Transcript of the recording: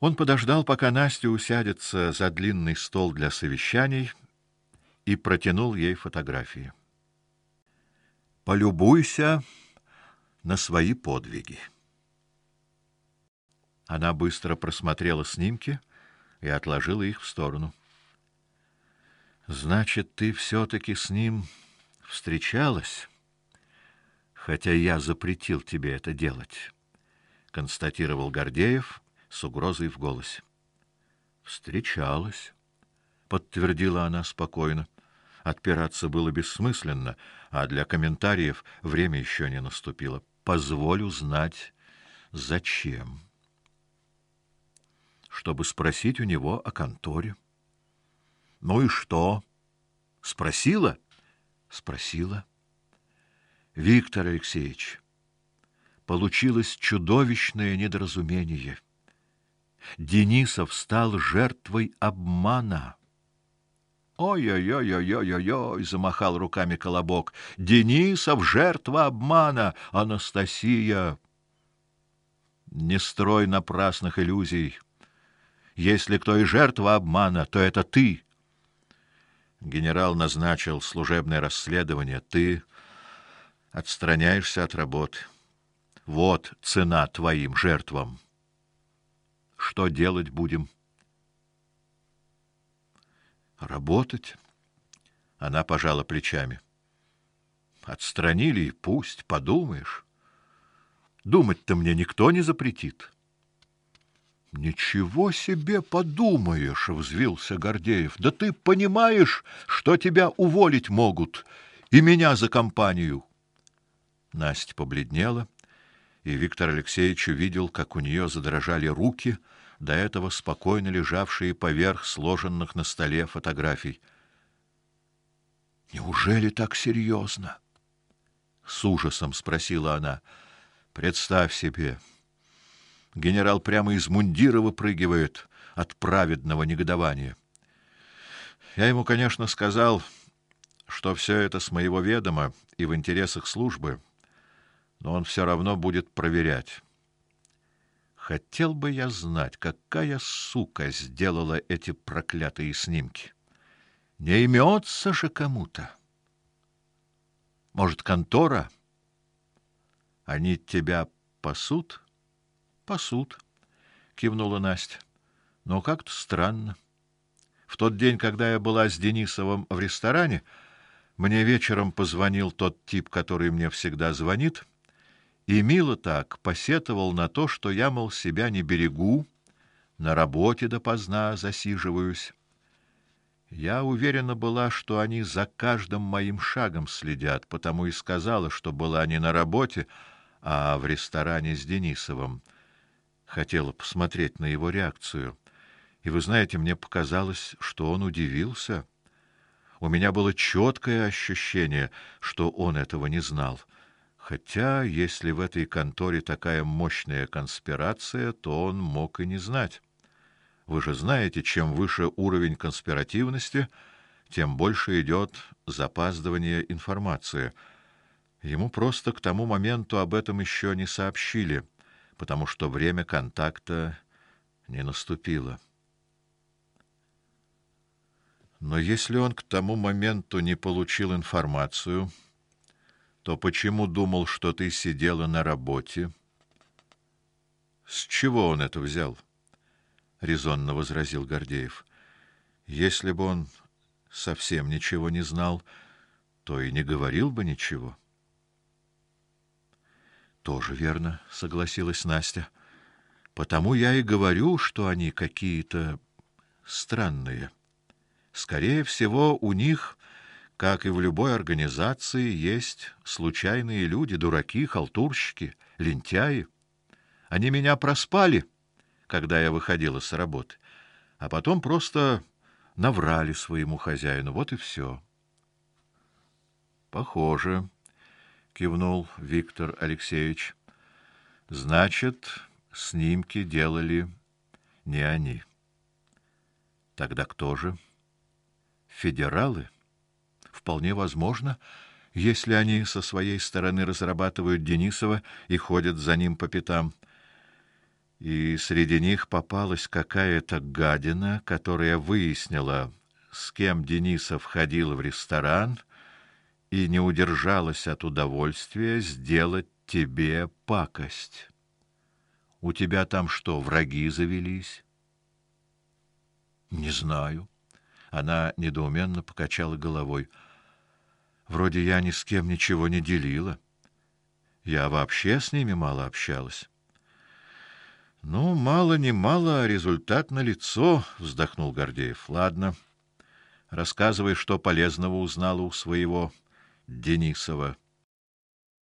Он подождал, пока Настя усядется за длинный стол для совещаний, и протянул ей фотографии. Полюбуйся на свои подвиги. Она быстро просмотрела снимки и отложила их в сторону. Значит, ты все таки с ним встречалась, хотя я запретил тебе это делать, констатировал Гордеев с угрозой в голосе. Встречалась, подтвердила она спокойно. Отпираться было бессмысленно, а для комментариев время еще не наступило. Позволю знать, зачем. Чтобы спросить у него о конторе. Ну и что? Спросила? Спросила. Виктор Алексеевич, получилось чудовищное недоразумение. Денисов стал жертвой обмана. Ой-ой-ой-ой-ой-ой, замахал руками Колобок. Денисов жертва обмана, Анастасия. Не строй напрасных иллюзий. Если кто и жертва обмана, то это ты. Генерал назначил служебное расследование, ты отстраняешься от работы. Вот цена твоим жертвам. Что делать будем? Работать? Она пожала плечами. Отстранили и пусть, подумаешь. Думать-то мне никто не запретит. Ничего себе подумаешь, взвился Гордеев. Да ты понимаешь, что тебя уволить могут, и меня за компанию. Настя побледнела, и Виктор Алексеевич увидел, как у нее задрожали руки, до этого спокойно лежавшие поверх сложенных на столе фотографий. Неужели так серьезно? с ужасом спросила она. Представь себе, генерал прямо из мундира выпрыгивает от праведного негодования. Я ему, конечно, сказал, что все это с моего ведома и в интересах службы, но он все равно будет проверять. Хотел бы я знать, какая сука сделала эти проклятые снимки. Не имется же кому-то. Может, контора? Они тебя пасут? Пасут, кивнула Настя. Но как-то странно. В тот день, когда я была с Денисовым в ресторане, мне вечером позвонил тот тип, который мне всегда звонит и мило так посетовал на то, что я мол себя не берегу, на работе допоздна засиживаюсь. Я уверена была, что они за каждым моим шагом следят, потому и сказала, что была не на работе, а в ресторане с Денисовым. Хотела посмотреть на его реакцию. И вы знаете, мне показалось, что он удивился. У меня было четкое ощущение, что он этого не знал. Хотя, если в этой конторе такая мощная конспирация, то он мог и не знать. Вы же знаете, чем выше уровень конспиративности, тем больше идет запаздывание информации. Ему просто к тому моменту об этом еще не сообщили, потому что время контакта не наступило. Но если он к тому моменту не получил информацию, то почему думал, что ты сидела на работе? С чего он это взял? резонно возразил Гордеев. Если бы он совсем ничего не знал, то и не говорил бы ничего. Тоже верно, согласилась Настя. Потому я и говорю, что они какие-то странные. Скорее всего, у них как и в любой организации, есть случайные люди, дураки, халтурщики, лентяи. Они меня проспали, когда я выходила с работы, а потом просто наврали своему хозяину. Вот и все. Похоже, кивнул Виктор Алексеевич. Значит, снимки делали не они. Тогда кто же? Федералы? Вполне возможно, если они со своей стороны разрабатывают Денисова и ходят за ним по пятам. И среди них попалась какая-то гадина, которая выяснила, с кем Денисов ходил в ресторан и не удержалась от удовольствия сделать тебе пакость. У тебя там что, враги завелись? Не знаю. Она недоуменно покачала головой. Вроде я ни с кем ничего не делила. Я вообще с ними мало общалась. Ну, мало не мало, а результат на лицо, вздохнул Гордеев. Ладно. Рассказывай, что полезного узнала у своего Денисова.